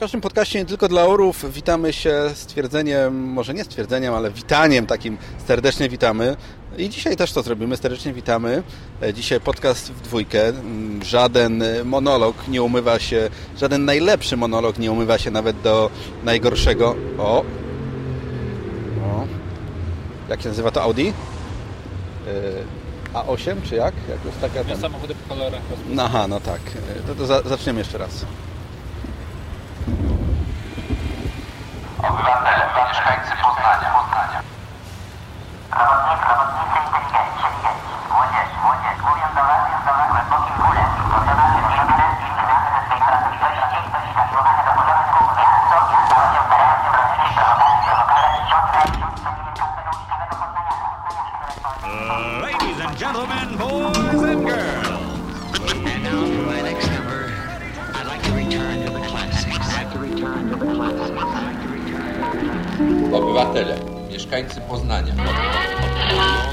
każdym podcaście nie tylko dla orów witamy się stwierdzeniem, może nie stwierdzeniem, ale witaniem takim serdecznie witamy. I dzisiaj też to zrobimy, serdecznie witamy. E, Dzisiaj podcast w dwójkę. Mm, Żaden monolog nie umywa się, żaden najlepszy monolog nie umywa się nawet do najgorszego. O! o. Jak się nazywa to Audi? E, A8 czy jak? Jak jest taka ten... Samochody po kolorach. No, aha, no tak. E, To, to za, zaczniemy jeszcze raz. Obywatele, mieszkańcy Poznania. Poznania. Robotnicy, robotnicy, inteligenci. Młodzież, młodzież. Mówią do was, do was głębokim bólem. Piękne i znane ze swej pracowitości, zamiłowane do porządku. Miasto, miasto się terenem prowadzili prowokacji, prowokacji ciągle i sumieniem każdego uczciwego poznaniaka. Ladies and gentlemen, boys and girls. Obywatele, mieszkańcy Poznania.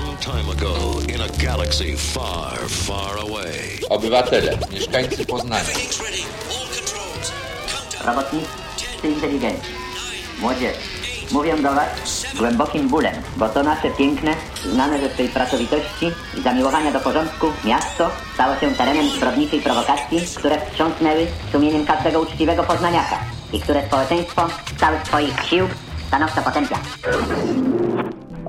Long time ago, in a galaxy far, far away. Obywatele, mieszkańcy Poznania. Robotnicy inteligenci. Młodzież. Mówią do Was z głębokim bólem, bo to nasze piękne, znane ze swej pracowitości i zamiłowania do porządku miasto stało się terenem zbrodniczej prowokacji, które wstrząsnęły sumieniem każdego uczciwego poznaniaka i które społeczeństwo z całych swoich sił stanowczo potępia.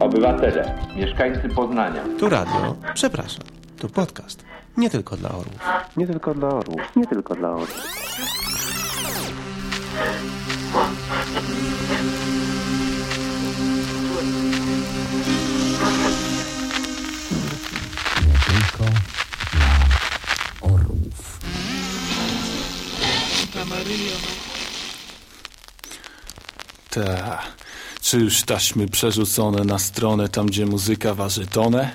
Obywatele, mieszkańcy Poznania. Tu radio, przepraszam, tu podcast. Nie tylko dla orłów. Nie tylko dla orłów. Nie tylko dla orłów. Ta. Czy już taśmy przerzucone na stronę tam, gdzie muzyka waży tonę?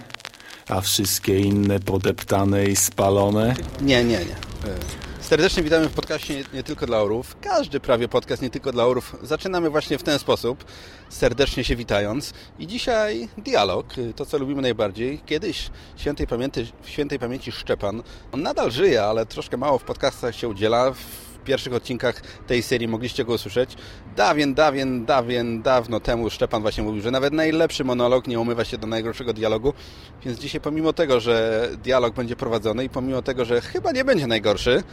A wszystkie inne podeptane i spalone? Nie, nie, nie. E, Serdecznie witamy w podcaście nie, tylko dla orów. Każdy prawie podcast nie tylko dla orów. Zaczynamy właśnie w ten sposób, serdecznie się witając. I dzisiaj dialog, y, to co lubimy najbardziej. Kiedyś świętej pamięci, świętej pamięci Szczepan, on nadal żyje, ale troszkę mało w podcastach się udziela. Pierwszych odcinkach tej serii mogliście go usłyszeć. Dawien, dawien, dawien, dawno temu Szczepan właśnie mówił, że nawet najlepszy monolog nie umywa się do najgorszego dialogu. Więc dzisiaj pomimo tego, że dialog będzie prowadzony i pomimo tego, że chyba nie będzie najgorszy,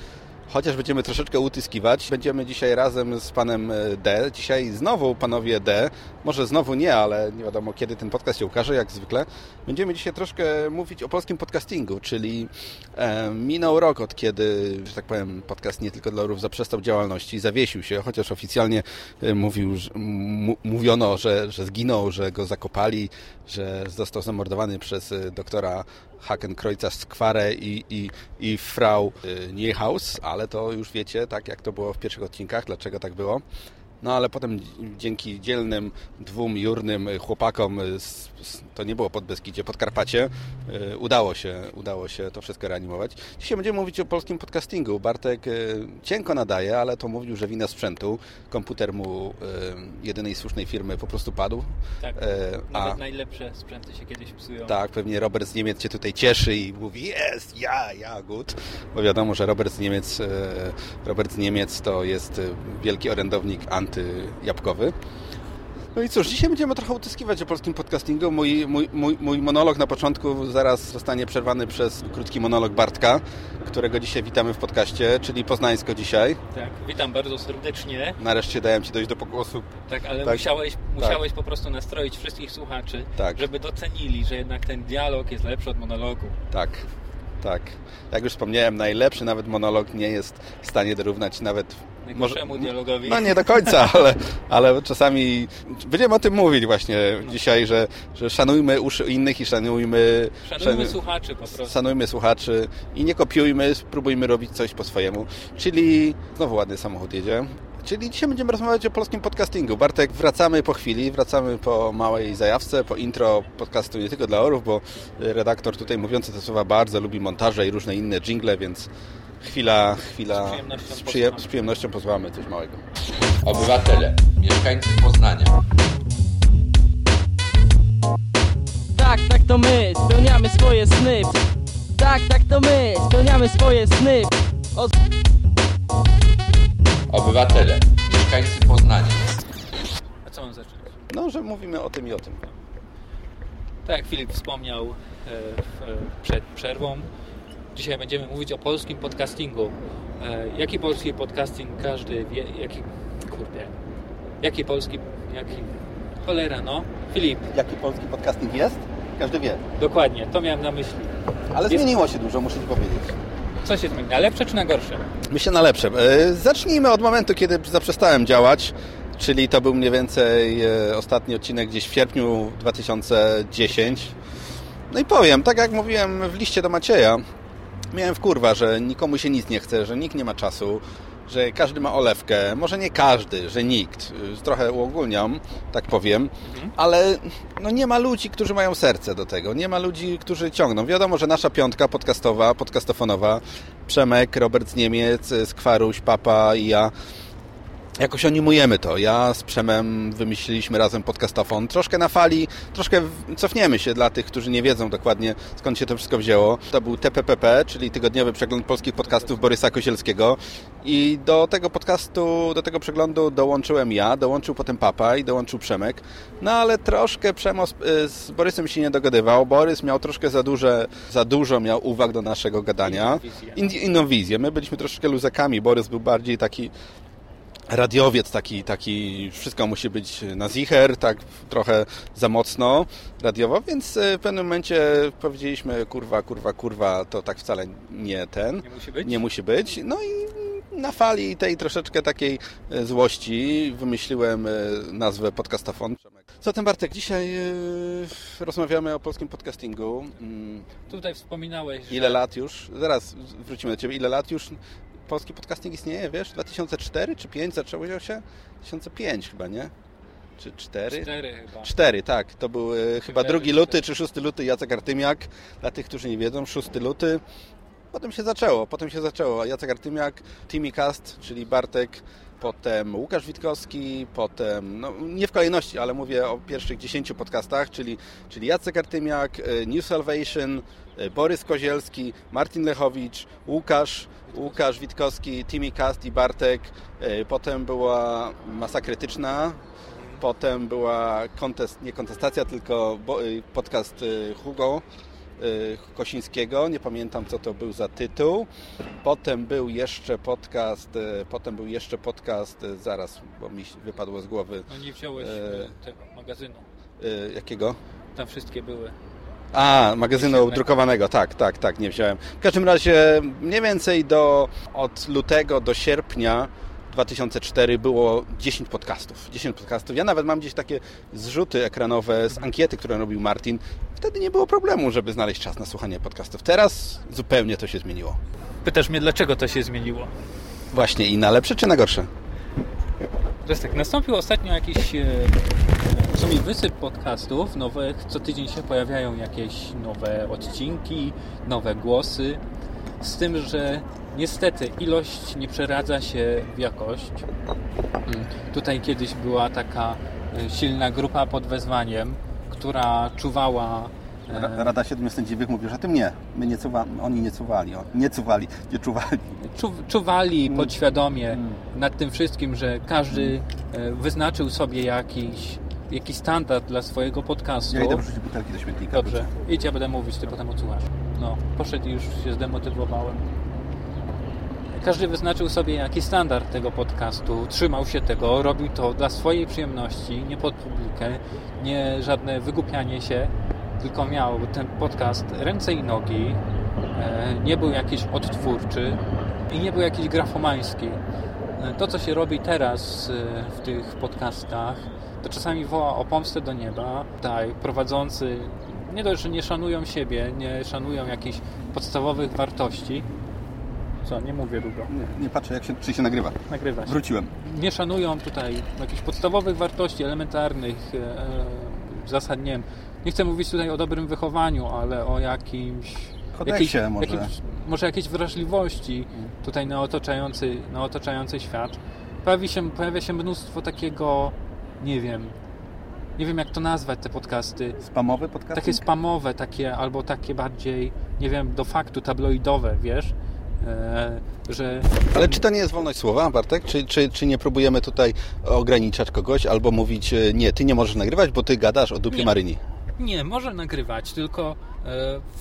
Chociaż będziemy troszeczkę utyskiwać. Będziemy dzisiaj razem z panem e, D. Dzisiaj znowu panowie D. Może znowu nie, ale nie wiadomo kiedy ten podcast się ukaże, jak zwykle. Będziemy dzisiaj troszkę mówić o polskim podcastingu, czyli e, minął rok od kiedy, że tak powiem, podcast nie tylko dla orów zaprzestał działalności, zawiesił się, chociaż oficjalnie e, mówił, że, mówiono, że, że zginął, że go zakopali, że został zamordowany przez e, doktora Hakenkreuza Skwarę i, i, i Frau y, Niehaus, ale to już wiecie, tak jak to było w pierwszych odcinkach, dlaczego tak było. No ale potem dzięki dzielnym dwóm jurnym chłopakom, z, z, to nie było pod Beskidzie, pod Karpacie, y, udało się, udało się to wszystko reanimować. Dzisiaj będziemy mówić o polskim podcastingu. Bartek y, cienko nadaje, ale to mówił, że wina sprzętu. Komputer mu y, jedynej słusznej firmy po prostu padł. Tak, E, nawet najlepsze sprzęty się kiedyś psują. tak, pewnie Robert z Niemiec cię tutaj cieszy i mówi jest, ja, ja, good. Bo wiadomo, że Robert z Niemiec, Robert z Niemiec to jest wielki orędownik antyjabłkowy. No i cóż, dzisiaj będziemy trochę utyskiwać o polskim podcastingu. Mój, mój, mój, mój monolog na początku zaraz zostanie przerwany przez krótki monolog Bartka, którego dzisiaj witamy w podcaście, czyli Poznańsko dzisiaj. Tak, witam bardzo serdecznie. Nareszcie dałem Ci dojść do pogłosu. Tak, ale Tak. musiałeś, musiałeś po prostu nastroić wszystkich słuchaczy, Tak. żeby docenili, że jednak ten dialog jest lepszy od monologu. Tak, tak. Jak już wspomniałem, najlepszy nawet monolog nie jest w stanie dorównać nawet... Najgorszemu dialogowi. No nie do końca, ale, ale czasami będziemy o tym mówić właśnie dzisiaj, że, że szanujmy uszy innych i szanujmy... Szanujmy szanu- słuchaczy po prostu. Szanujmy słuchaczy i nie kopiujmy, spróbujmy robić coś po swojemu. Czyli znowu ładny samochód jedzie. Czyli dzisiaj będziemy rozmawiać o polskim podcastingu. Bartek, wracamy po chwili, wracamy po małej zajawce, po intro podcastu nie tylko dla orów, bo redaktor tutaj mówiący te słowa bardzo lubi montaże i różne inne jingle, więc chwila, chwila Z przyjemnością z, przyje, z przyjemnością pozwamy coś małego. Obywatele, mieszkańcy Poznania. Tak, tak to my spełniamy swoje sny. Tak, tak to my spełniamy swoje sny. Od... Obywatele, Mieszkańcy Poznania. A co mam zacząć? No, że mówimy o tym i o tym. Tak jak Filip wspomniał e, e, przed przerwą, dzisiaj będziemy mówić o polskim podcastingu. E, Jaki polski podcasting każdy wie, jaki, kurde, jaki polski, jaki, cholera no. Filip, Jaki polski podcasting jest? Każdy wie. dokładnie, to miałem na myśli. Ale Jest- zmieniło się dużo, muszę Ci powiedzieć. Co się zmieni, na lepsze czy na gorsze? Myślę na lepsze. E, Zacznijmy od momentu, kiedy zaprzestałem działać, czyli to był mniej więcej e, ostatni odcinek gdzieś w sierpniu 2010. No i powiem, tak jak mówiłem w liście do Macieja, miałem w kurwa, że nikomu się nic nie chce, że nikt nie ma czasu, że każdy ma olewkę. Może nie każdy, że nikt. Trochę uogólniam, tak powiem, ale no nie ma ludzi, którzy mają serce do tego. Nie ma ludzi, którzy ciągną. Wiadomo, że nasza piątka podcastowa, podcastofonowa, Przemek, Robert z Niemiec, Skwaruś, Papa i ja jakoś animujemy to. Ja z Przemem wymyśliliśmy razem podcastofon. Troszkę na fali, troszkę cofniemy się dla tych, którzy nie wiedzą dokładnie skąd się to wszystko wzięło. To był TPPP, czyli Tygodniowy Przegląd Polskich Podcastów Borysa Kozielskiego. I do tego podcastu, do tego przeglądu dołączyłem ja, dołączył potem Papa i dołączył Przemek. No ale troszkę Przemo z, z Borysem się nie dogadywał. Borys miał troszkę za, duże, za dużo miał uwag do naszego gadania. In, inną wizję. My byliśmy troszeczkę luzakami. Borys był bardziej taki radiowiec taki, taki, wszystko musi być na zicher, tak trochę za mocno radiowo, więc e, w pewnym momencie powiedzieliśmy kurwa, kurwa, kurwa, to tak wcale nie ten. Nie musi być? Nie musi być. No i na fali tej troszeczkę takiej e, złości wymyśliłem e, nazwę podcastofon. Zatem Bartek, dzisiaj rozmawiamy o polskim podcastingu. Mm, Tutaj wspominałeś, że... Ile lat już? Zaraz wrócimy do Ciebie. Ile lat już polski podcasting istnieje, wiesz? 2004 czy 5 zaczęło się? 2005 chyba, nie? Czy 4? Cztery chyba. 4, tak. To był e, chyba 2 luty czy 6 luty Jacek Artymiak. Dla tych, którzy nie wiedzą, 6 luty. Potem się zaczęło, potem się zaczęło. Jacek Artymiak, Timmy Cast, czyli Bartek, potem Łukasz Witkowski, potem, no nie w kolejności, ale mówię o pierwszych 10 podcastach, czyli, czyli Jacek Artymiak, e, New Salvation, e, Borys Kozielski, Martin Lechowicz, Łukasz, Łukasz Witkowski, Timmy Cast i Bartek. E, Potem była Masa Krytyczna, potem była kontest, nie kontestacja, tylko y, podcast y, Hugo Kosińskiego, nie pamiętam co to był za tytuł. Potem był jeszcze podcast, potem był jeszcze podcast, zaraz, bo mi wypadło z głowy. No nie wziąłeś E, e, tego magazynu. jakiego? Tam wszystkie były. A, magazynu drukowanego, tak, tak, tak, nie wziąłem. W każdym razie mniej więcej do, od lutego do sierpnia 2004 było 10 podcastów. 10 podcastów. Ja nawet mam gdzieś takie zrzuty ekranowe z ankiety, którą robił Martin. Wtedy nie było problemu, żeby znaleźć czas na słuchanie podcastów. Teraz zupełnie to się zmieniło. Pytasz mnie, dlaczego to się zmieniło? Właśnie i na lepsze czy na gorsze? To jest tak, nastąpił ostatnio jakiś sumie wysyp podcastów nowych. Co tydzień się pojawiają jakieś nowe odcinki, nowe głosy. Z tym, że niestety ilość nie przeradza się w jakość. Mm, Tutaj kiedyś była taka e, silna grupa pod wezwaniem, która czuwała e, Rada Siedmiu Sędziwych mówi, że tym nie. My nie cuwa, oni nie cuwali. Nie cuwali, nie czuwali. czu, czuwali podświadomie nad tym wszystkim, że każdy e, wyznaczył sobie jakiś, jakiś standard dla swojego podcastu. Ja idę wrzucić butelki do śmietnika. Dobrze, idź, ja będę mówić, ty potem odsłuchasz. No, poszedł i już się zdemotywowałem. Każdy wyznaczył sobie jakiś standard tego podcastu, trzymał się tego, robił to dla swojej przyjemności, nie pod publikę, nie żadne wygłupianie się, tylko miał ten podcast ręce i nogi, e, nie był jakiś odtwórczy i nie był jakiś grafomański. E, To, co się robi teraz e, w tych podcastach, to czasami woła o pomstę do nieba. Tutaj prowadzący nie dość, że nie szanują siebie, nie szanują jakichś podstawowych wartości. Co, nie mówię długo. Nie, nie patrzę, jak się, czy się nagrywa. Nagrywa się. Wróciłem. Nie szanują tutaj jakichś podstawowych wartości elementarnych, e, zasad, nie wiem. Nie chcę mówić tutaj o dobrym wychowaniu, ale o jakimś... Kodeksie może. Jakimś, może jakiejś wrażliwości tutaj na otaczający, na otaczający świat. Pojawi się, pojawia się mnóstwo takiego, nie wiem, nie wiem jak to nazwać te podcasty. Spamowe podcasty? Takie spamowe, takie albo takie bardziej, nie wiem, do faktu tabloidowe, wiesz? e, że... Ale czy to nie jest wolność słowa, Bartek? Czy, czy, czy nie próbujemy tutaj ograniczać kogoś albo mówić, e, nie, ty nie możesz nagrywać, bo ty gadasz o dupie Nie. Maryni? Nie, może nagrywać, tylko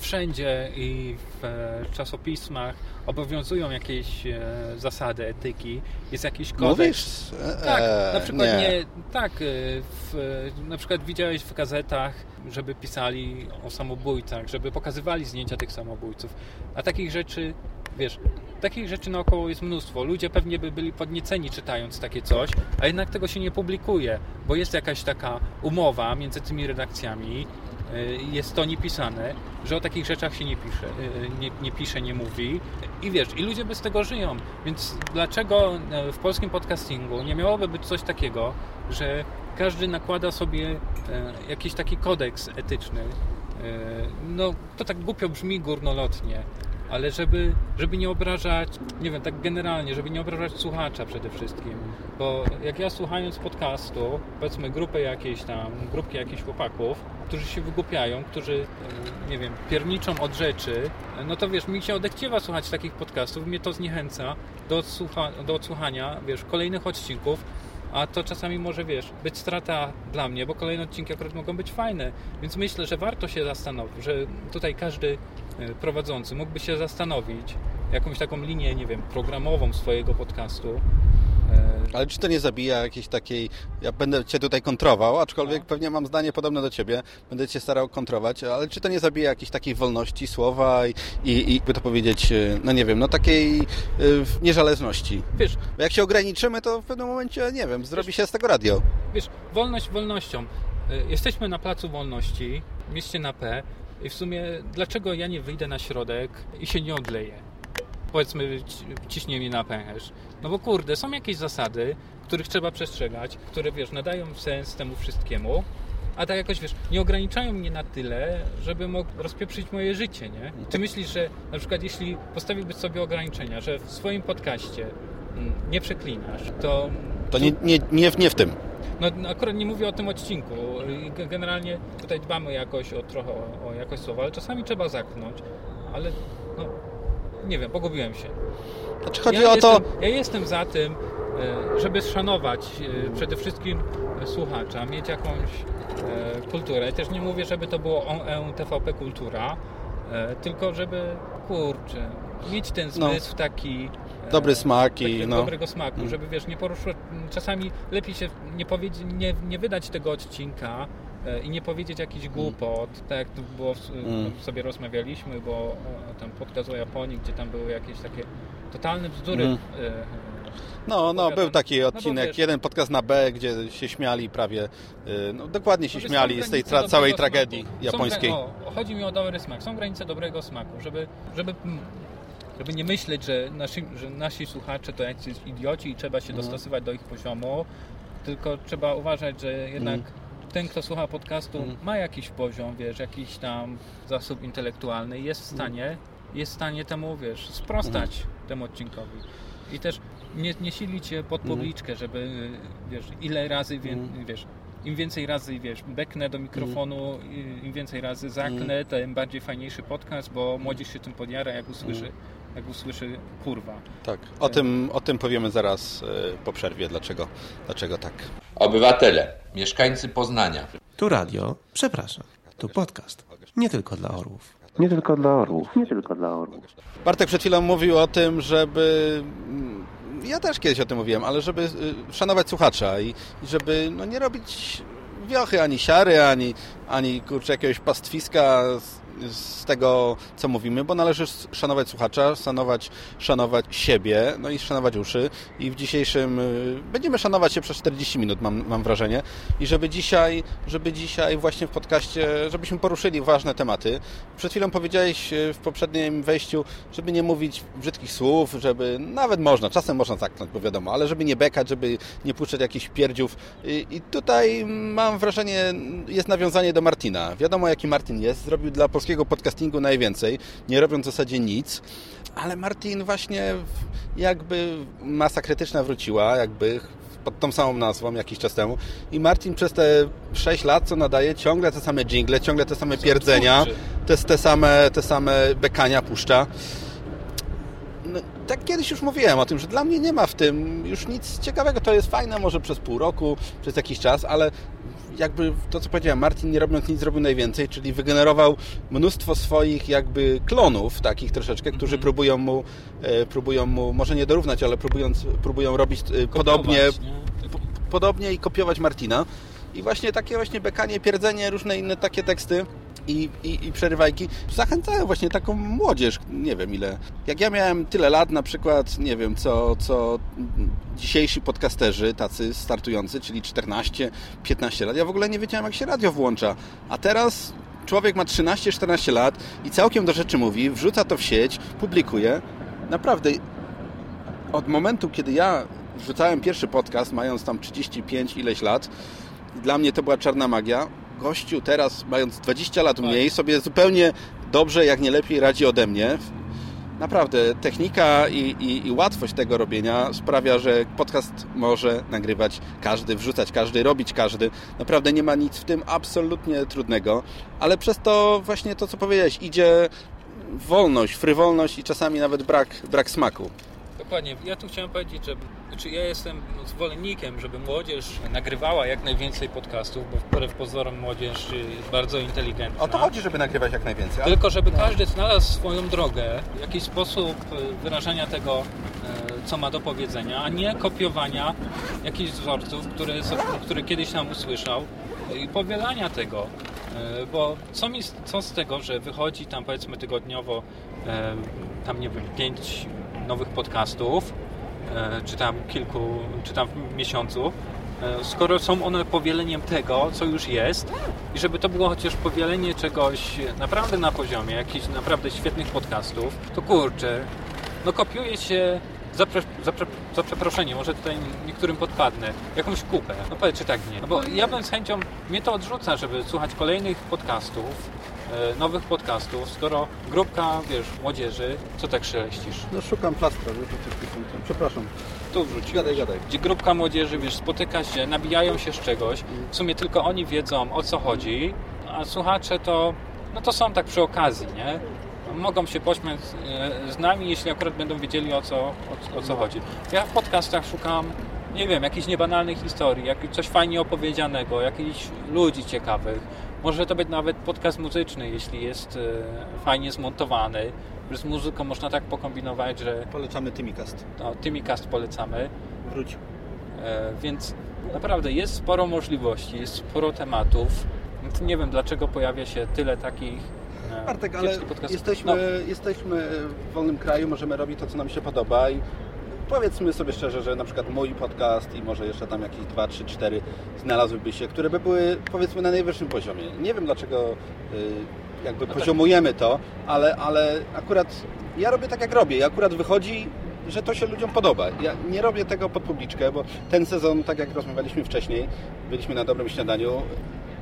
wszędzie i w e, czasopismach obowiązują jakieś e, zasady etyki, jest jakiś kodeks. Mówisz? Tak, na przykład nie. nie, tak, e, w, e, na przykład widziałeś w gazetach, żeby pisali o samobójcach, żeby pokazywali zdjęcia tych samobójców, a takich rzeczy, wiesz, takich rzeczy naokoło jest mnóstwo. Ludzie pewnie by byli podnieceni czytając takie coś, a jednak tego się nie publikuje, bo jest jakaś taka umowa między tymi redakcjami, jest to niepisane, że o takich rzeczach się nie pisze, y, nie, nie pisze, nie mówi. I wiesz, i ludzie bez tego żyją, więc dlaczego e, w polskim podcastingu nie miałoby być coś takiego, że każdy nakłada sobie jakiś taki kodeks etyczny, no to tak głupio brzmi górnolotnie, ale żeby, żeby nie obrażać, nie wiem, tak generalnie, żeby nie obrażać słuchacza przede wszystkim, bo jak ja słuchając podcastu, powiedzmy grupę jakiejś tam, grupki jakichś chłopaków, którzy się wygłupiają, którzy, nie wiem, pierniczą od rzeczy, no to wiesz, mi się odechciewa słuchać takich podcastów, mnie to zniechęca do, odsłucha, do odsłuchania, wiesz, kolejnych odcinków, a to czasami może, wiesz, być strata dla mnie, bo kolejne odcinki akurat mogą być fajne. Więc myślę, że warto się zastanowić, że tutaj każdy e, prowadzący mógłby się zastanowić, jakąś taką linię, nie wiem, programową swojego podcastu. E, Ale czy to nie zabija jakiejś takiej... Ja będę Cię tutaj kontrował, aczkolwiek pewnie mam zdanie podobne do Ciebie. Będę Cię starał kontrować, ale czy to nie zabija jakiejś takiej wolności słowa i, i, i by to powiedzieć, e, no nie wiem, no takiej y, niezależności? Wiesz, Bo jak się ograniczymy, to w pewnym momencie, nie wiem, zrobi się z tego radio. Wiesz, wolność wolnością. E, Jesteśmy na Placu Wolności, mieście na P i w sumie dlaczego ja nie wyjdę na środek i się nie odleję? Powiedzmy, ci- ciśnie mnie na pęcherz. No bo kurde, są jakieś zasady, których trzeba przestrzegać, które, wiesz, nadają sens temu wszystkiemu, a tak jakoś, wiesz, nie ograniczają mnie na tyle, żeby mógł rozpieprzyć moje życie, nie? Ty myślisz, że na przykład jeśli postawiłbyś sobie ograniczenia, że w swoim podcaście mm, nie przeklinasz, to To nie, nie, nie, w- nie w tym. no no akurat nie mówię o tym odcinku. Generalnie tutaj dbamy jakoś o trochę o, o jakość słowa, ale czasami trzeba zaknąć. Ale no, nie wiem, pogubiłem się. Znaczy chodzi ja o to... Jestem, ja jestem za tym, e, żeby szanować e, przede wszystkim słuchacza, mieć jakąś e, kulturę. Też nie mówię, żeby to było TVP kultura, tylko żeby, kurczę, mieć ten No. zmysł taki e, Dobry smak i no. dobrego smaku, Mm. żeby wiesz, nie poruszyć, czasami lepiej się nie, powiedzieć, nie, nie wydać tego odcinka i nie powiedzieć jakichś głupot, tak jak było, Mm. sobie rozmawialiśmy, bo e, tam podcast o Japonii, gdzie tam były jakieś takie totalne bzdury. Mm. e, No, no, był taki No odcinek, wiesz, jeden podcast na B, gdzie się śmiali prawie, no dokładnie się no śmiali są z tej tra- całej tragedii smaku. Są japońskiej. gra- O, chodzi mi o dobry smak. Są granice dobrego smaku, żeby, żeby, mm, żeby nie myśleć, że nasi, że nasi słuchacze to jacyś idioci i trzeba się dostosować do ich poziomu, tylko trzeba uważać, że jednak Mhm. Ten, kto słucha podcastu, Mhm. ma jakiś poziom, wiesz, jakiś tam zasób intelektualny jest w Mhm. stanie, jest w stanie temu, wiesz, sprostać temu odcinkowi. I też nie, nie silić się pod Mhm. publiczkę, żeby, wiesz, ile razy, wie, Mhm. wiesz, im więcej razy, wiesz, beknę do mikrofonu, im więcej razy zaknę, tym bardziej fajniejszy podcast, bo młodzież się tym podjara, jak usłyszy. Jak usłyszy kurwa. Tak, o tym, o tym powiemy zaraz y, po przerwie, dlaczego, dlaczego tak. Obywatele, mieszkańcy Poznania. Tu radio, przepraszam, tu podcast. Nie tylko dla orłów. Nie tylko dla orłów. Nie tylko dla orłów. Bartek przed chwilą mówił o tym, żeby. mm, Ja też kiedyś o tym mówiłem, ale żeby y, szanować słuchacza i, i żeby no, nie robić wiochy, ani siary, ani, ani kurczę, jakiegoś pastwiska z, tego, co mówimy, bo należy szanować słuchacza, szanować, szanować siebie, no i szanować uszy. I w dzisiejszym y, będziemy szanować się przez 40 minut, mam, mam wrażenie. I żeby dzisiaj, żeby dzisiaj właśnie w podcaście, żebyśmy poruszyli ważne tematy. Przed chwilą powiedziałeś y, w poprzednim wejściu, żeby nie mówić brzydkich słów, żeby nawet można, czasem można zaknąć, bo wiadomo, ale żeby nie bekać, żeby nie puszczać jakichś pierdziów. I, i tutaj mam wrażenie, jest nawiązanie do Martina. Wiadomo, jaki Martin jest. Zrobił dla polskiego podcastingu najwięcej, nie robiąc w zasadzie nic. Ale Martin właśnie jakby masa krytyczna wróciła, jakby pod tą samą nazwą jakiś czas temu. I Martin przez te 6 lat, co nadaje, ciągle te same jingle, ciągle te same pierdzenia, te, te, same, te same bekania puszcza. No, tak kiedyś już mówiłem o tym, że dla mnie nie ma w tym już nic ciekawego. To jest fajne może przez pół roku, przez jakiś czas, ale jakby to, co powiedziałem, Martin nie robiąc nic zrobił najwięcej, czyli wygenerował mnóstwo swoich jakby klonów, takich troszeczkę, którzy Mhm. próbują mu, e, próbują mu, może nie dorównać, ale próbując, próbują robić e, podobnie, nie? p- podobnie i kopiować Martina. I właśnie takie właśnie bekanie, pierdzenie, różne inne takie teksty i, i, i przerywajki zachęcają właśnie taką młodzież, nie wiem ile. Jak ja miałem tyle lat na przykład, nie wiem, co, co dzisiejsi podcasterzy, tacy startujący, czyli 14-15 lat, ja w ogóle nie wiedziałem jak się radio włącza. A teraz człowiek ma 13-14 lat i całkiem do rzeczy mówi, wrzuca to w sieć, publikuje. Naprawdę od momentu, kiedy ja wrzucałem pierwszy podcast, mając tam 35 ileś lat, dla mnie to była czarna magia. Gościu teraz, mając 20 lat mniej, sobie zupełnie dobrze, jak nie lepiej radzi ode mnie. Naprawdę, technika i, i, i łatwość tego robienia sprawia, że podcast może nagrywać każdy, wrzucać każdy, robić każdy. Naprawdę nie ma nic w tym absolutnie trudnego, ale przez to właśnie to, co powiedziałeś, idzie wolność, frywolność i czasami nawet brak, brak smaku. Dokładnie. Ja tu chciałem powiedzieć, że znaczy ja jestem zwolennikiem, żeby młodzież nagrywała jak najwięcej podcastów, bo wbrew pozorom młodzież jest bardzo inteligentna. O to chodzi, żeby nagrywać jak najwięcej. ale- Tylko żeby każdy znalazł swoją drogę, jakiś sposób e, wyrażania tego, e, co ma do powiedzenia, a nie kopiowania jakichś wzorców, które, które kiedyś tam usłyszał i powielania tego. E, Bo co, mi, co z tego, że wychodzi tam powiedzmy tygodniowo e, tam nie wiem, pięć nowych podcastów, e, czy tam kilku, czy tam w miesiącu, e, skoro są one powieleniem tego, co już jest i żeby to było chociaż powielenie czegoś naprawdę na poziomie, jakichś naprawdę świetnych podcastów, to kurczę, no kopiuje się za, za, pre, za przeproszenie, może tutaj niektórym podpadnę, jakąś kupę. No powiedz, czy tak nie. No bo ja bym z chęcią, mnie to odrzuca, żeby słuchać kolejnych podcastów, nowych podcastów, skoro grupka, wiesz, młodzieży, co tak szeleścisz? No szukam plastra, wiesz. Przepraszam. Tu wrzuć. Gadaj, gadaj. Gdzie grupka młodzieży, wiesz, spotyka się, nabijają się z czegoś, w sumie tylko oni wiedzą, o co chodzi, a słuchacze to, no to są tak przy okazji, nie? Mogą się pośmiać e, z nami, jeśli akurat będą wiedzieli, o co, o, o co chodzi. Ja w podcastach szukam, nie wiem, jakichś niebanalnych historii, jak, coś fajnie opowiedzianego, jakichś ludzi ciekawych. Może to być nawet podcast muzyczny, jeśli jest e, fajnie zmontowany. Z muzyką można tak pokombinować, że... Polecamy Timicast. No, Timicast polecamy. Wróć. E, więc naprawdę jest sporo możliwości, jest sporo tematów. Więc Nie wiem, dlaczego pojawia się tyle takich e, Bartek, ale jesteśmy, No, jesteśmy w wolnym kraju, możemy robić to, co nam się podoba i powiedzmy sobie szczerze, że na przykład mój podcast i może jeszcze tam jakieś 2, 3, 4 znalazłyby się, które by były powiedzmy na najwyższym poziomie. Nie wiem dlaczego y, jakby No tak. poziomujemy to, ale, ale akurat ja robię tak jak robię i akurat wychodzi że to się ludziom podoba. Ja nie robię tego pod publiczkę, bo ten sezon, tak jak rozmawialiśmy wcześniej, byliśmy na dobrym śniadaniu,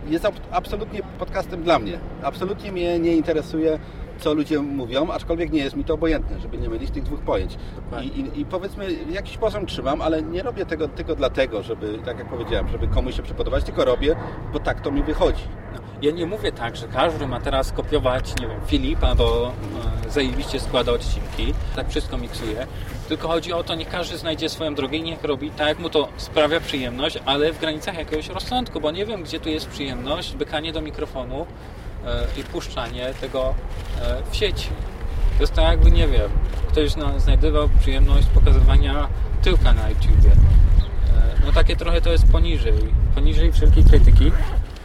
jest ab- absolutnie podcastem dla mnie. Absolutnie mnie nie interesuje, co ludzie mówią, aczkolwiek nie jest mi to obojętne, żeby nie mylić tych dwóch pojęć. I, i, I powiedzmy, jakiś poziom trzymam, ale nie robię tego tylko dlatego, żeby, tak jak powiedziałem, żeby komuś się przypodobać, tylko robię, bo tak to mi wychodzi. ja nie mówię tak, że każdy ma teraz kopiować, nie wiem, Filipa, bo e, zajebiście składa odcinki, tak wszystko miksuje. Tylko chodzi o to, niech każdy znajdzie swoją drogę i niech robi tak, jak mu to sprawia przyjemność, ale w granicach jakiegoś rozsądku, bo nie wiem, gdzie tu jest przyjemność, bykanie do mikrofonu i puszczanie tego e, w sieci. To jest tak jakby, nie wiem, ktoś zna, znajdował przyjemność pokazywania tyłka na YouTubie. E, No takie trochę to jest poniżej, poniżej wszelkiej krytyki.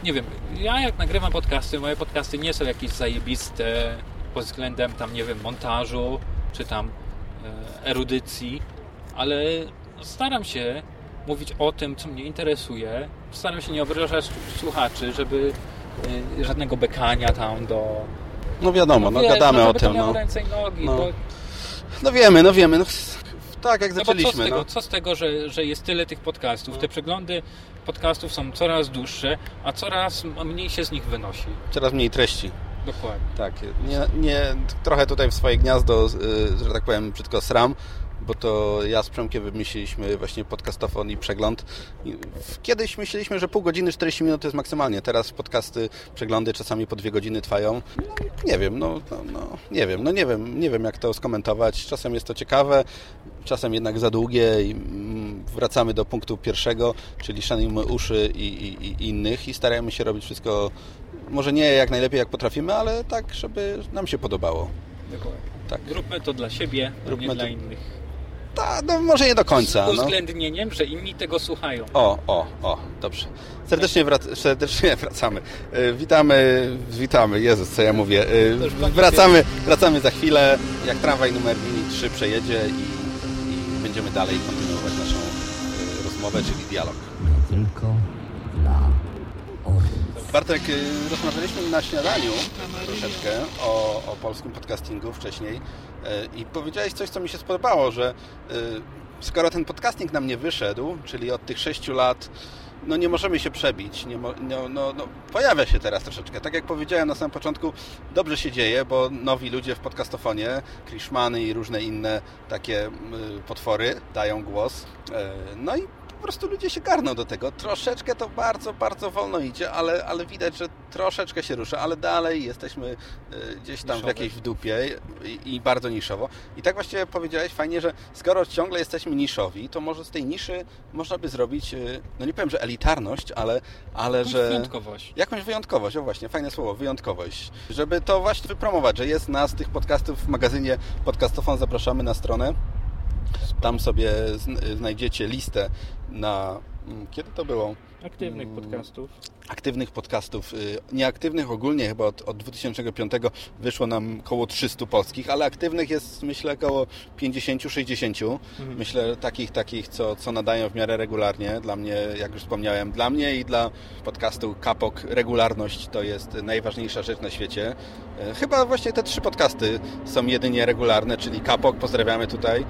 Nie wiem, ja jak nagrywam podcasty, moje podcasty nie są jakieś zajebiste pod względem tam, nie wiem, montażu, czy tam e, erudycji, ale staram się mówić o tym, co mnie interesuje. Staram się nie obrażać słuchaczy, żeby e, żadnego bekania tam do... No wiadomo, no wiesz, gadamy no, o tym. No. ręce i nogi, No. bo no wiemy, no wiemy. No, tak jak no bo co z zaczęliśmy. tego, No. co z tego że, że jest tyle tych podcastów? Te przeglądy podcastów są coraz dłuższe, a coraz mniej się z nich wynosi. Coraz mniej treści. Dokładnie. Tak, nie, nie, trochę tutaj w swoje gniazdo, y, że tak powiem, brzydko sram, bo to ja z Przemkiem wymyśliliśmy właśnie podcastofon i przegląd. Kiedyś myśleliśmy, że pół godziny, 40 minut jest maksymalnie. Teraz podcasty, przeglądy czasami po dwie godziny trwają. No, nie wiem, no, no, no, nie wiem, no nie wiem, nie wiem jak to skomentować. Czasem jest to ciekawe, czasem jednak za długie i mm, wracamy do punktu pierwszego, czyli szanujmy uszy i, i, i innych i starajmy się robić wszystko może nie jak najlepiej jak potrafimy, ale tak, żeby nam się podobało. Dokładnie. Tak. Róbmy to dla siebie, Róbmy nie to- dla innych. Ta, no może nie do końca. Z No. uwzględnieniem, że inni tego słuchają. O, o, o, dobrze. Serdecznie, wrac- serdecznie wracamy. E, Witamy, witamy, Jezus, co ja mówię. E, Wracamy, wracamy za chwilę, jak tramwaj numer linii 3 przejedzie i, i będziemy dalej kontynuować naszą e, rozmowę, czyli dialog. Tylko Bartek, y, rozmawialiśmy na śniadaniu troszeczkę o, o polskim podcastingu wcześniej y, i powiedziałeś coś, co mi się spodobało, że y, skoro ten podcasting nam nie wyszedł, czyli od tych sześciu lat, no nie możemy się przebić. Nie mo, no, no, no, pojawia się teraz troszeczkę. Tak jak powiedziałem na samym początku, dobrze się dzieje, bo nowi ludzie w podcastofonie, Krishmany i różne inne takie y, potwory dają głos. Y, no i prostu ludzie się garną do tego. Troszeczkę to bardzo, bardzo wolno idzie, ale, ale widać, że troszeczkę się rusza, ale dalej jesteśmy y, gdzieś tam w Niszowe. jakiejś w dupie i, i bardzo niszowo. I tak właściwie powiedziałeś fajnie, że skoro ciągle jesteśmy niszowi, to może z tej niszy można by zrobić, y, no nie powiem, że elitarność, ale, ale Jakąś że... wyjątkowość. Jakąś wyjątkowość, o właśnie, fajne słowo, wyjątkowość. Żeby to właśnie wypromować, że jest nas, tych podcastów w magazynie Podcastofon, zapraszamy na stronę. Tam sobie zn- znajdziecie listę na... mm, Kiedy to było? Aktywnych Mm, podcastów. aktywnych podcastów, y, nieaktywnych ogólnie chyba od, od 2005 wyszło nam około 300 polskich, ale aktywnych jest myślę około 50-60. Mhm. Myślę takich, takich co, co nadają w miarę regularnie. Dla mnie, jak już wspomniałem, dla mnie i dla podcastu Kapok regularność to jest najważniejsza rzecz na świecie. Y, Chyba właśnie te trzy podcasty są jedynie regularne, czyli Kapok, pozdrawiamy tutaj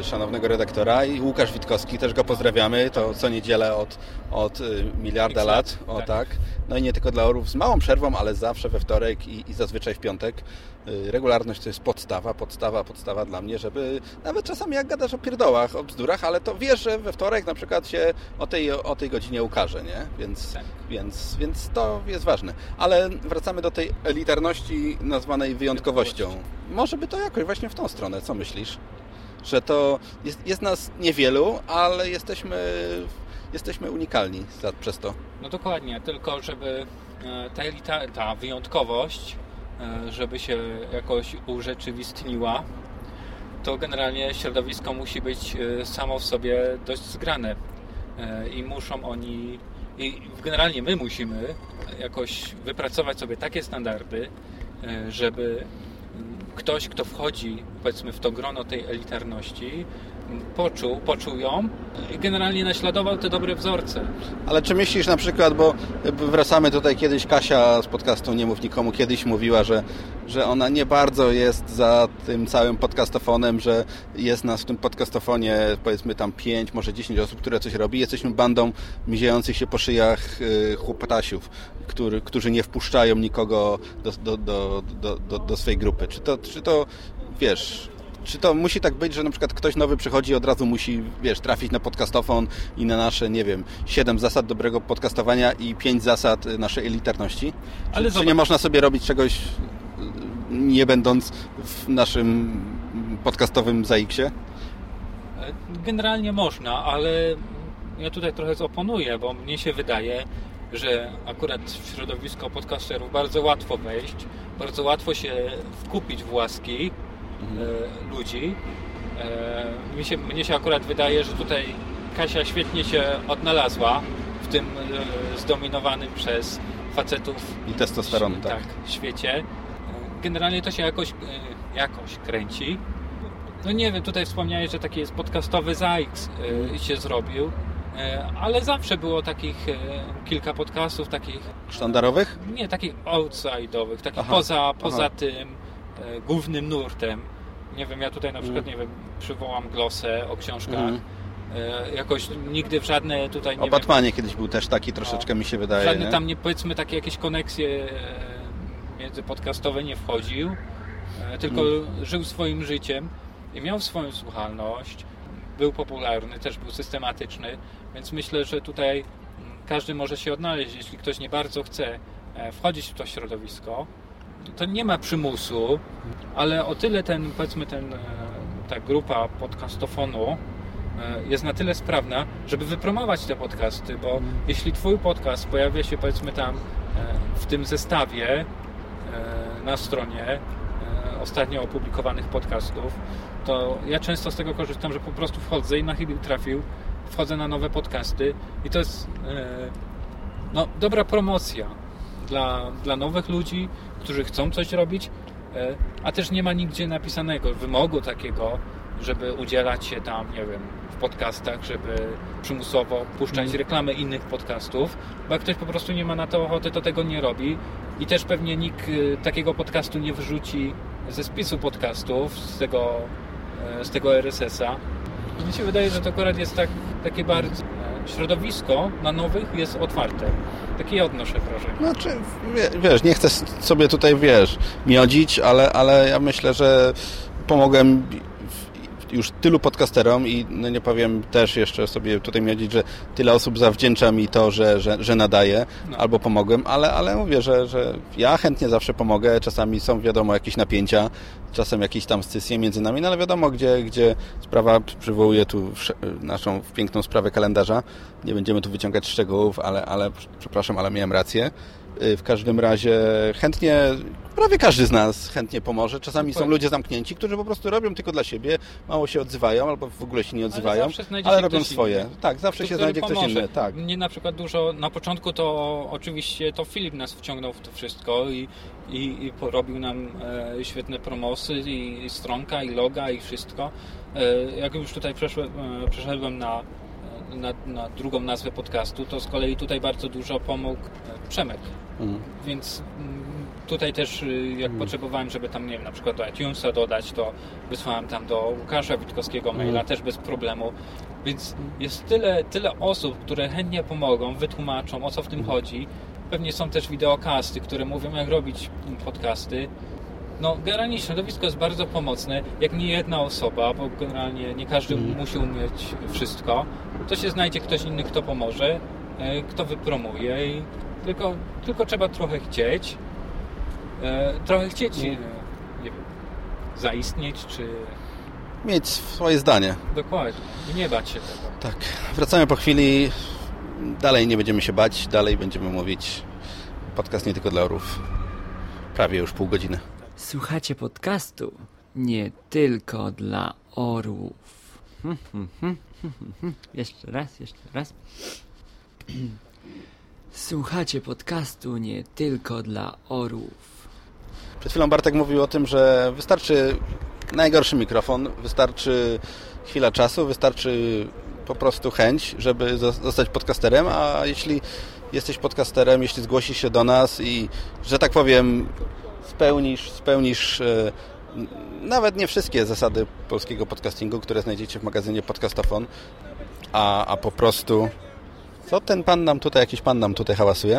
y, szanownego redaktora i Łukasz Witkowski, też go pozdrawiamy, to co niedzielę od, od y, miliarda lat, o tak. tak. No i nie tylko dla orów, z małą przerwą, ale zawsze we wtorek i, i zazwyczaj w piątek. Y, Regularność to jest podstawa, podstawa, podstawa dla mnie, żeby nawet czasami jak gadasz o pierdołach, o bzdurach, ale to wiesz, że we wtorek na przykład się o tej, o tej godzinie ukaże, nie? Więc, Tak. więc, więc to jest ważne. Ale wracamy do tej elitarności nazwanej wyjątkowością. Może by to jakoś właśnie w tą stronę, co myślisz? Że to jest, jest nas niewielu, ale jesteśmy, jesteśmy unikalni przez to. No dokładnie, tylko żeby e, ta, elita, ta wyjątkowość, e, żeby się jakoś urzeczywistniła, to generalnie środowisko musi być e, samo w sobie dość zgrane i muszą oni, i generalnie my musimy jakoś wypracować sobie takie standardy, żeby ktoś, kto wchodzi powiedzmy w to grono tej elitarności, poczuł, poczuł ją i generalnie naśladował te dobre wzorce. Ale czy myślisz na przykład, bo wracamy tutaj kiedyś, Kasia z podcastu Nie Mów Nikomu kiedyś mówiła, że, że ona nie bardzo jest za tym całym podcastofonem, że jest nas w tym podcastofonie powiedzmy tam 5, może 10 osób, które coś robi. Jesteśmy bandą miziejących się po szyjach y, chłopatasiów, który, którzy nie wpuszczają nikogo do, do, do, do, do, do swojej grupy. Czy to, czy to wiesz... Czy to musi tak być, że na przykład ktoś nowy przychodzi i od razu musi, wiesz, trafić na podcastofon i na nasze, nie wiem, 7 zasad dobrego podcastowania i 5 zasad y, naszej elitarności? Czy, Ale czy zobacz- nie można sobie robić czegoś y, nie będąc w naszym podcastowym zaiksie? Generalnie można, ale ja tutaj trochę zoponuję, bo mnie się wydaje, że akurat w środowisko podcasterów bardzo łatwo wejść, bardzo łatwo się wkupić w łaski e, ludzi. E, mi się, mnie się akurat wydaje, że tutaj Kasia świetnie się odnalazła w tym e, zdominowanym przez facetów I testosteron, tak. świecie. E, Generalnie to się jakoś, jakoś kręci. No nie wiem, tutaj wspomniałeś, że taki jest podcastowy ZAX y, się zrobił, ale zawsze było takich kilka podcastów, takich Sztandarowych? nie, takich outside'owych, takich Aha, poza, poza aha. tym głównym nurtem. Nie wiem, ja tutaj na przykład, nie wiem, przywołam glosę o książkach. Y, Jakoś nigdy w żadne tutaj, nie O wiem, Batmanie kiedyś był też taki troszeczkę, mi się wydaje. żadne nie? tam nie powiedzmy takie jakieś koneksje e, międzypodcastowe nie wchodził, e, tylko Mhm. żył swoim życiem. i miał swoją słuchalność, był popularny, też był systematyczny, więc myślę, że tutaj mm, każdy może się odnaleźć, jeśli ktoś nie bardzo chce wchodzić w to środowisko, to nie ma przymusu, ale o tyle ten, powiedzmy, ten, e, ta grupa podcastofonu e, jest na tyle sprawna, żeby wypromować te podcasty, bo jeśli Twój podcast pojawia się, powiedzmy, tam e, w tym zestawie na stronie ostatnio opublikowanych podcastów, to ja często z tego korzystam, że po prostu wchodzę i na chybił trafił, wchodzę na nowe podcasty i to jest no, dobra promocja dla, dla nowych ludzi, którzy chcą coś robić, e, a też nie ma nigdzie napisanego wymogu takiego, żeby udzielać się tam, nie wiem, w podcastach, żeby przymusowo puszczać reklamy innych podcastów, bo jak ktoś po prostu nie ma na to ochoty, to tego nie robi i też pewnie nikt e, takiego podcastu nie wrzuci ze spisu podcastów, z tego, e, z tego RSS-a. Mi się wydaje, że to akurat jest tak, takie bardzo środowisko na nowych jest otwarte. Takie odnoszę wrażenie. Znaczy, wie- wiesz, nie chcę sobie tutaj, wiesz, miodzić, ale, ale ja myślę, że pomogłem już tylu podcasterom i no nie powiem też jeszcze sobie tutaj miodzić, że tyle osób zawdzięcza mi to, że, że, że nadaję albo pomogłem, ale, ale mówię, że, że ja chętnie zawsze pomogę. Czasami są wiadomo jakieś napięcia, czasem jakieś tam scysje między nami, no ale wiadomo, gdzie, gdzie sprawa przywołuje tu naszą piękną sprawę kalendarza. Nie będziemy tu wyciągać szczegółów, ale, ale przepraszam, ale miałem rację. Y, W każdym razie chętnie, prawie każdy z nas chętnie pomoże. Czasami są ludzie zamknięci, którzy po prostu robią tylko dla siebie, mało się odzywają albo w ogóle się nie odzywają, ale się robią ktoś swoje. inny, Tak, zawsze się znajdzie ktoś pomoże. inny. Tak. Mnie na przykład dużo, na początku to oczywiście to Filip nas wciągnął w to wszystko i, i, i porobił nam e, świetne promosy i, i stronka, i loga, i wszystko. E, jak już tutaj przeszłem, e, przeszedłem na, na, na drugą nazwę podcastu, to z kolei tutaj bardzo dużo pomógł e, Przemek. Mhm. Więc mm, tutaj też y, jak potrzebowałem, żeby tam, nie wiem, na przykład do iTunesa dodać, to wysłałem tam do Łukasza Witkowskiego maila, Mhm. też bez problemu. Więc jest tyle, tyle osób, które chętnie pomogą, wytłumaczą, o co w tym chodzi. Pewnie są też wideokasty, które mówią, jak robić podcasty. No, generalnie środowisko jest bardzo pomocne. Jak nie jedna osoba, bo generalnie nie każdy musi umieć wszystko, to się znajdzie ktoś inny, kto pomoże, e, kto wypromuje i tylko, tylko trzeba trochę chcieć. E, trochę chcieć, e, nie wiem, zaistnieć, czy Mieć swoje zdanie. dokładnie. I nie bać się tego. Tak. Wracamy po chwili. Dalej nie będziemy się bać, dalej będziemy mówić. Podcast nie tylko dla orów. Prawie już pół godziny. Słuchacie podcastu nie tylko dla orłów. Jeszcze raz, jeszcze raz. Słuchacie podcastu nie tylko dla orłów. Przed chwilą Bartek mówił o tym, że wystarczy najgorszy mikrofon, wystarczy chwila czasu, wystarczy po prostu chęć, żeby zo- zostać podcasterem, a jeśli jesteś podcasterem, jeśli zgłosisz się do nas i, że tak powiem, spełnisz, spełnisz e, nawet nie wszystkie zasady polskiego podcastingu, które znajdziecie w magazynie Podcastofon, a, a po prostu co ten pan nam tutaj, jakiś pan nam tutaj hałasuje.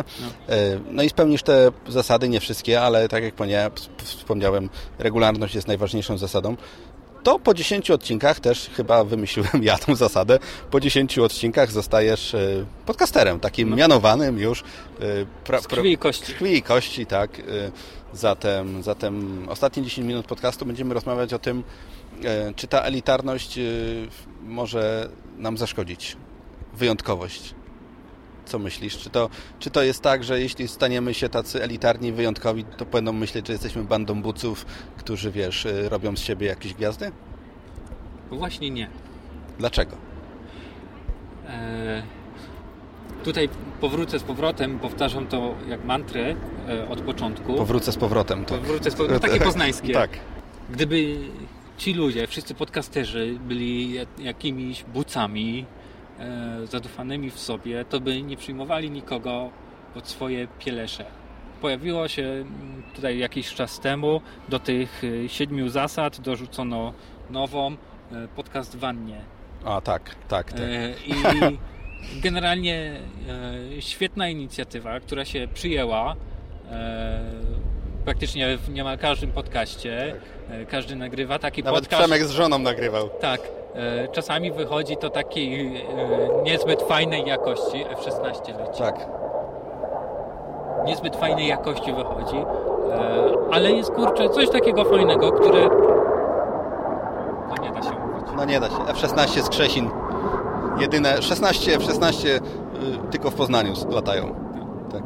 E, No i spełnisz te zasady, nie wszystkie, ale tak jak wspomniałem, regularność jest najważniejszą zasadą. To po 10 odcinkach też chyba wymyśliłem ja tą zasadę. Po 10 odcinkach zostajesz e, podcasterem, takim mianowanym już. e, Pra, Z krwi i kości. Z krwi i kości, tak. E, Zatem, zatem ostatnie 10 minut podcastu będziemy rozmawiać o tym, e, czy ta elitarność e, może nam zaszkodzić. Wyjątkowość. Co myślisz? Czy to, czy to jest tak, że jeśli staniemy się tacy elitarni, wyjątkowi, to będą myśleć, że jesteśmy bandą buców, którzy, wiesz, y, robią z siebie jakieś gwiazdy? Właśnie nie. Dlaczego? E, tutaj powrócę z powrotem, powtarzam to jak mantrę e, od początku. Powrócę z powrotem. To. Powrócę z powrotem. Takie poznańskie. Tak. Gdyby ci ludzie, wszyscy podcasterzy byli jak- jakimiś bucami e, zadufanymi w sobie, to by nie przyjmowali nikogo pod swoje pielesze. Pojawiło się mm, tutaj jakiś czas temu do tych e, siedmiu zasad dorzucono nową e, podcast wannie. A, tak, tak, tak. E, I generalnie e, świetna inicjatywa, która się przyjęła. E, praktycznie w niemal każdym podcaście. E, Każdy nagrywa taki Nawet podcast. Przemek z żoną nagrywał. Tak. Czasami wychodzi to takiej niezbyt fajnej jakości. F16 leci. Tak. Niezbyt fajnej jakości wychodzi. Ale jest kurczę coś takiego fajnego, które. No nie da się mówić. No nie da się. F-16 z Krzesin. Jedyne 16 F-16 y, tylko w Poznaniu latają. Tak.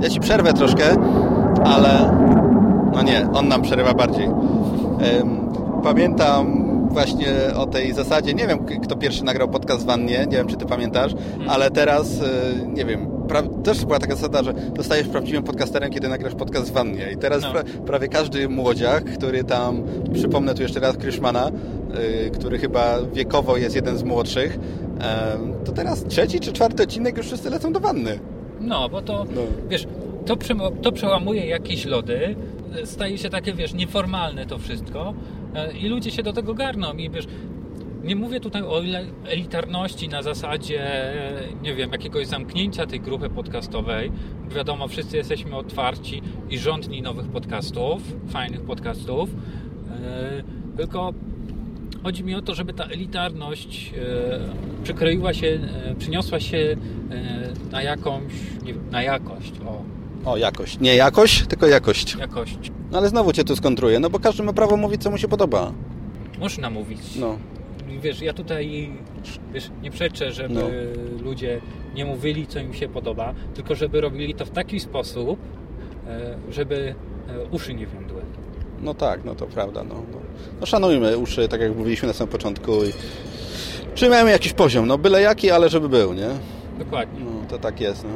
Ja ci przerwę troszkę, ale no nie, on nam przerywa bardziej. Pamiętam właśnie o tej zasadzie, nie wiem kto pierwszy nagrał podcast w wannie, nie wiem czy ty pamiętasz, ale teraz, y, nie wiem, też była taka zasada, że zostajesz prawdziwym podcasterem, kiedy nagrasz podcast w wannie. I teraz No. pra- prawie każdy młodziak, który tam, przypomnę tu jeszcze raz Kryszmana, który chyba wiekowo jest jeden z młodszych, to teraz trzeci czy czwarty odcinek już wszyscy lecą do wanny. No, bo to, wiesz, to, to przełamuje jakieś lody, staje się takie, wiesz, nieformalne to wszystko e, i ludzie się do tego garną i wiesz, nie mówię tutaj o elitarności na zasadzie, e, nie wiem, jakiegoś zamknięcia tej grupy podcastowej. Wiadomo, wszyscy jesteśmy otwarci i żądni nowych podcastów, fajnych podcastów, e, tylko Chodzi mi o to, żeby ta elitarność e, przykroiła się, e, przyniosła się e, na jakąś, nie wiem, na jakość, o, O, jakość. Nie jakość, tylko jakość. jakość. No ale znowu cię tu skontruję, no bo każdy ma prawo mówić, co mu się podoba. Można mówić. No. Wiesz, ja tutaj wiesz, nie przeczę, żeby No. ludzie nie mówili, co im się podoba, tylko żeby robili to w taki sposób, żeby uszy nie wiodły. No tak, no to prawda. No, no. no szanujmy uszy, tak jak mówiliśmy na samym początku i przyjmijmy jakiś poziom, no byle jaki, ale żeby był, nie? Dokładnie. No to tak jest, no.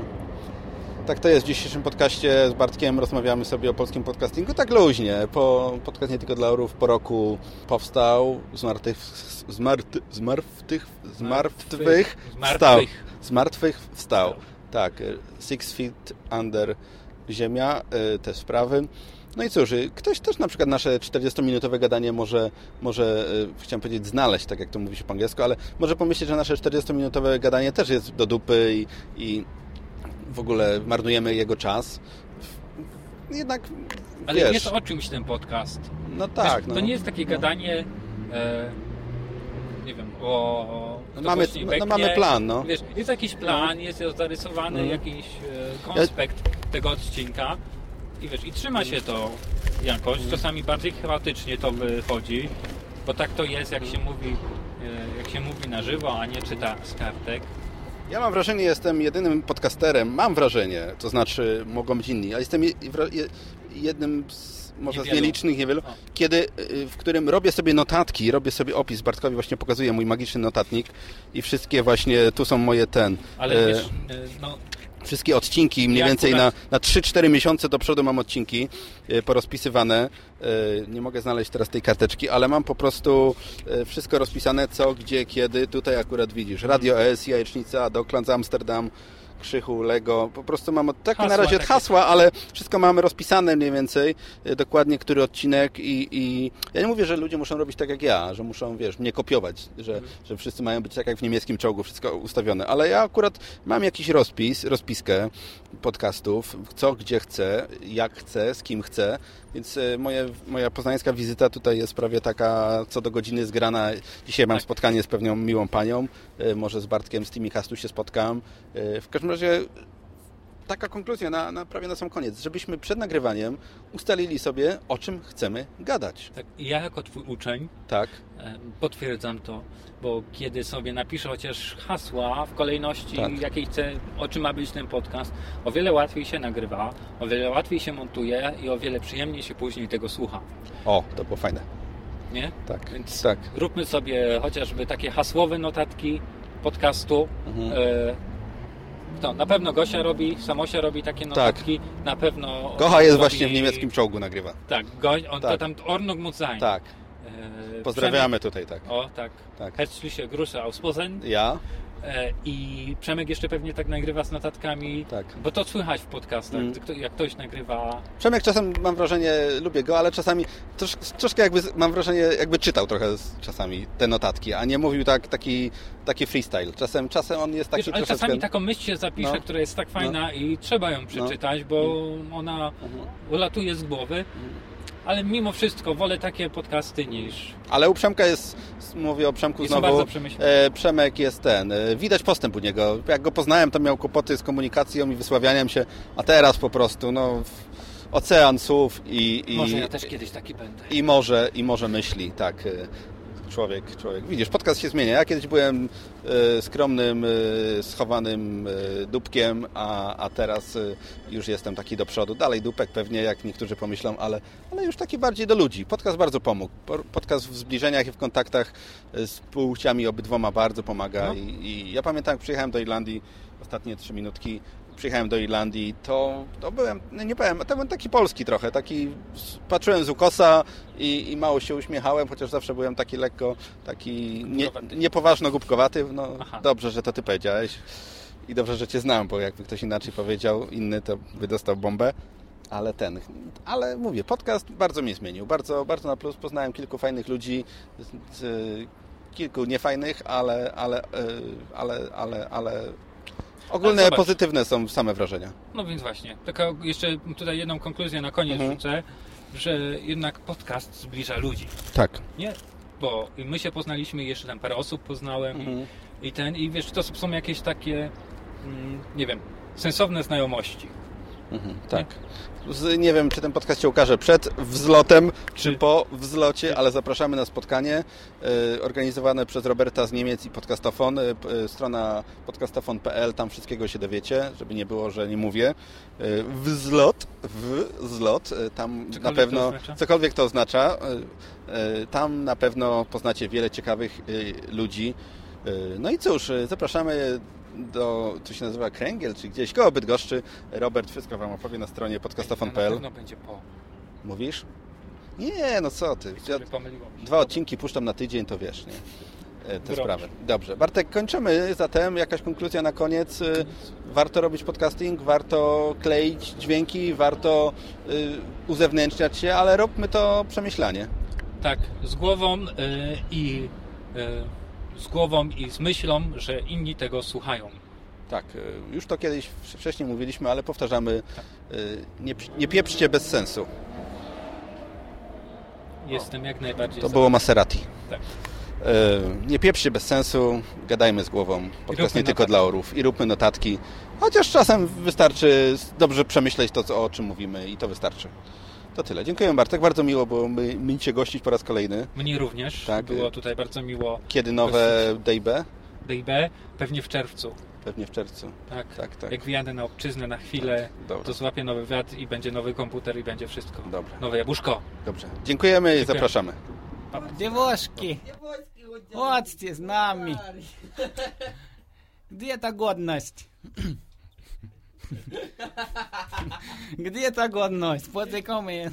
Tak to jest. W dzisiejszym podcaście z Bartkiem rozmawiamy sobie o polskim podcastingu tak luźnie. Po, podcast nie tylko dla orów po roku powstał, zmartwych, zmarty, zmartwych, zmartwych wstał. Zmartwych. Wstał. Tak, Six Feet Under Ziemia, y, te sprawy. No i cóż, y, ktoś też na przykład nasze 40-minutowe gadanie może, może y, chciałem powiedzieć znaleźć, tak jak to mówi się po angielsku, ale może pomyśleć, że nasze 40-minutowe gadanie też jest do dupy i, i w ogóle marnujemy jego czas. Jednak, Ale wiesz, jest o czymś ten podcast. no tak. Wiesz, no. To nie jest takie gadanie, e, nie wiem, o... No mamy- no mamy plan, no. Wiesz, jest jakiś plan, jest zarysowany Mhm. jakiś e, konspekt tego odcinka i wiesz, i trzyma się to jakoś, czasami bardziej chaotycznie to wychodzi, bo tak to jest, jak się mówi, e, jak się mówi na żywo, a nie czyta z kartek. Ja mam wrażenie, jestem jedynym podcasterem, mam wrażenie, to znaczy mogą być inni, ale jestem jednym z, może z Niewielu. nielicznych, niewielu, kiedy, y, w którym robię sobie notatki, robię sobie opis, Bartkowi właśnie pokazuję mój magiczny notatnik i wszystkie właśnie, tu są moje ten... Ale e, wiesz, e, no, Wszystkie odcinki, mniej Ja więcej na, na 3-4 miesiące do przodu mam odcinki e, porozpisywane. E, Nie mogę znaleźć teraz tej karteczki, ale mam po prostu e, wszystko rozpisane, co, gdzie, kiedy. Tutaj akurat widzisz. Radio S, Jajecznica, Docklands, Amsterdam, Krzychu, Lego. Po prostu mam od- takie na Hasła razie takie. hasła, ale wszystko mamy rozpisane mniej więcej, e, dokładnie który odcinek i, i ja nie mówię, że ludzie muszą robić tak jak ja, że muszą, wiesz, mnie kopiować, że, Mhm. że wszyscy mają być tak jak w niemieckim czołgu, wszystko ustawione, ale ja akurat mam jakiś rozpis, rozpiskę podcastów, co, gdzie chcę, jak chcę, z kim chcę, więc e, moje, moja poznańska wizyta tutaj jest prawie taka co do godziny zgrana. Dzisiaj mam spotkanie z pewną miłą panią, e, może z Bartkiem z Timicastu się spotkam. E, W każdym razie taka konkluzja na, na prawie na sam koniec, żebyśmy przed nagrywaniem ustalili sobie, o czym chcemy gadać. tak, ja jako twój uczeń Tak. E, Potwierdzam to, bo kiedy sobie napiszę chociaż hasła w kolejności, Tak. jakiej chcę, o czym ma być ten podcast, o wiele łatwiej się nagrywa, o wiele łatwiej się montuje i o wiele przyjemniej się później tego słucha. O, to było fajne. Nie? Tak, Więc tak. róbmy sobie chociażby takie hasłowe notatki podcastu. Mhm. E, to na pewno Gosia robi, Samosia robi takie notatki, na pewno... Kocha jest robi- właśnie w niemieckim czołgu nagrywa. Tak, go, on to Tak. tam Ornung muss sein. Tak. E, Pozdrawiamy tutaj, tak. O, tak. Tak. Herzliche Grüße aus Posen. Ja? E, I Przemek jeszcze pewnie tak nagrywa z notatkami, Tak. bo to słychać w podcastach, Mm. jak ktoś nagrywa Przemek czasem mam wrażenie, lubię go, ale czasami trosz, troszkę jakby mam wrażenie, jakby czytał trochę czasami te notatki, a nie mówił tak, taki, taki freestyle. Czasem, czasem on jest taki Wiesz, ale troszeczkę... czasami taką myśl się zapisze, No. która jest tak fajna i trzeba ją przeczytać, bo ona ulatuje z głowy. Ale mimo wszystko wolę takie podcasty niż... Ale u Przemka jest, mówię o Przemku są znowu, e, Przemek jest ten, e, widać postęp u niego. Jak go poznałem, to miał kłopoty z komunikacją i wysławianiem się, a teraz po prostu, no, ocean słów i... i Może ja też kiedyś taki będę. I może, i może myśli, tak. Człowiek, człowiek. Widzisz, podcast się zmienia. Ja kiedyś byłem e, skromnym, e, schowanym e, dupkiem, a, a teraz już jestem taki do przodu. Dalej dupek pewnie, jak niektórzy pomyślą, ale, ale już taki bardziej do ludzi. Podcast bardzo pomógł. Po- Podcast w zbliżeniach i w kontaktach z płciami obydwoma bardzo pomaga. No. I, I ja pamiętam, jak przyjechałem do Irlandii, ostatnie trzy minutki, przyjechałem do Irlandii, to, to byłem, no nie powiem, to byłem taki polski trochę, taki, patrzyłem z ukosa i, i mało się uśmiechałem, chociaż zawsze byłem taki lekko, taki nie, niepoważno głupkowaty, no dobrze, że to ty powiedziałeś i dobrze, że cię znam, bo jakby ktoś inaczej powiedział, inny, to by dostał bombę. Ale ten, ale mówię, podcast bardzo mnie zmienił, bardzo, bardzo na plus. Poznałem kilku fajnych ludzi, kilku niefajnych, ale, ale, e, ale, ale, ale ogólne zobacz. pozytywne są same wrażenia. No więc właśnie, taka jeszcze tutaj jedną konkluzję na koniec Mhm. rzucę, że jednak podcast zbliża ludzi. Tak. Nie? Bo my się poznaliśmy, jeszcze tam parę osób poznałem Mhm. i, i ten, i wiesz, to są jakieś takie, mm, nie wiem, sensowne znajomości. Mhm, tak. Z, nie wiem, czy ten podcast się ukaże przed wzlotem, czy po wzlocie, ale zapraszamy na spotkanie e, organizowane przez Roberta z Niemiec i Podcastofon. E, strona podcastofon.pl, tam wszystkiego się dowiecie, żeby nie było, że nie mówię. E, wzlot, wzlot, tam na Cokolwiek pewno, to oznacza? cokolwiek to oznacza, tam na pewno poznacie wiele ciekawych ludzi. No i cóż, zapraszamy do, co się nazywa Kręgiel, czy gdzieś koło Bydgoszczy. Robert wszystko Wam opowie na stronie Na podcastofon.pl. pewno będzie po. Mówisz? Nie, no co ty. Ja dwa odcinki puszczam na tydzień, to wiesz, nie? E, Te Dobrze. sprawy. Dobrze. Bartek, kończymy zatem. Jakaś konkluzja na koniec. E, Warto robić podcasting, warto kleić dźwięki, warto y, uzewnętrzniać się, ale róbmy to przemyślanie. Tak, z głową i z głową i z myślą, że inni tego słuchają. Tak, y, już to kiedyś wcześniej mówiliśmy, ale powtarzamy, y, nie, nie pieprzcie bez sensu. Jestem jak najbardziej To za. było Maserati. Tak. Y, Nie pieprzcie bez sensu, gadajmy z głową. Podcast nie tylko dla orów. I róbmy notatki. Chociaż czasem wystarczy dobrze przemyśleć to, co, o czym mówimy i to wystarczy. To tyle. Dziękuję Bartek, bardzo miło było my, mi Cię gościć po raz kolejny. Mnie również. Tak. Było tutaj bardzo miło. Kiedy nowe DB? DB pewnie w czerwcu. Pewnie w czerwcu. Tak. tak, tak. Jak wyjadę na obczyznę na chwilę, dobra. to złapię nowy wiatr i będzie nowy komputer i będzie wszystko. Dobra. Nowe jabłuszko. Dobrze. Dziękujemy i Dziękuję. zapraszamy. Девушки, chodźcie z nami. Gdzie ta godność? Gdzie ta godność? Spotykamy.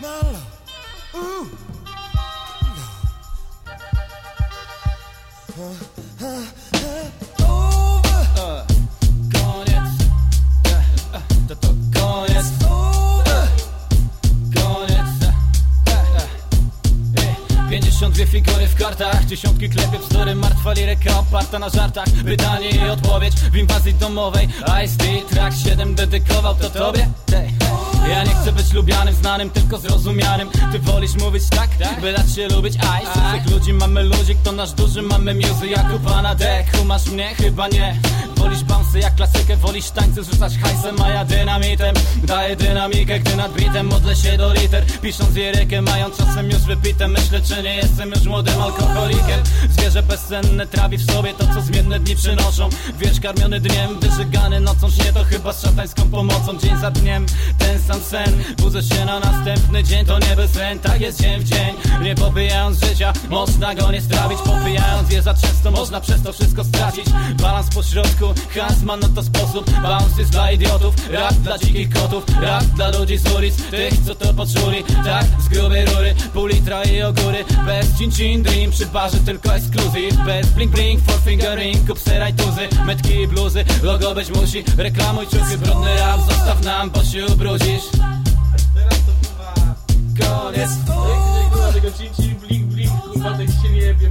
Malo. Ooh. Over. Koniec. Eh, eh, To to koniec. Koniec. Eh, eh. Ej, 52 figury w kartach Dziesiątki klepie bzdury Martwa liryka oparta na żartach. Pytanie i odpowiedź w inwazji domowej. Ice-T track 7 dedykował to tobie? Ja nie chcę być lubianym, znanym, tylko zrozumianym. Ty wolisz mówić tak, by dać się lubić Ice. Z tych ludzi mamy ludzik, to nasz duży mamy muzy Jakuba na deku, masz mnie? Chyba nie Wolisz bounce jak klasykę, wolisz tańce Rzucać hajsem, a ja dynamitem. Daję dynamikę, gdy nad bitem Modlę się do liter, pisząc lirykę Mając czasem już wypite Myślę, czy nie jestem już młodym alkoholikiem. Zwierzę bezsenne trawi w sobie to, co zmienne dni przynoszą. Wiesz, karmiony dniem, wyżygany nocą Nie to chyba z szatańską pomocą. Dzień za dniem, ten sam sen. Budzę się na następny dzień, to nie bez sen Tak jest dzień w dzień, nie popijając życia Można go nie strawić, popijając je za często Można przez to wszystko stracić. Balans po środku, głosu Hasman no to sposób, bounce jest dla idiotów Rap dla dzikich kotów, rap dla ludzi z ulic Tych co to poczuli, tak z grubej rury Pół litra i ogóry, bez cin cin dream Przy barze tylko ekskluzyw, bez blink blink Four finger ring, kup seraj tuzy Metki i bluzy, logo być musi Reklamuj ciuchy, brudny rap Zostaw nam, bo się ubrudzisz Koniec Tego cici, blink, blink, kurwa, tak się nie jebie,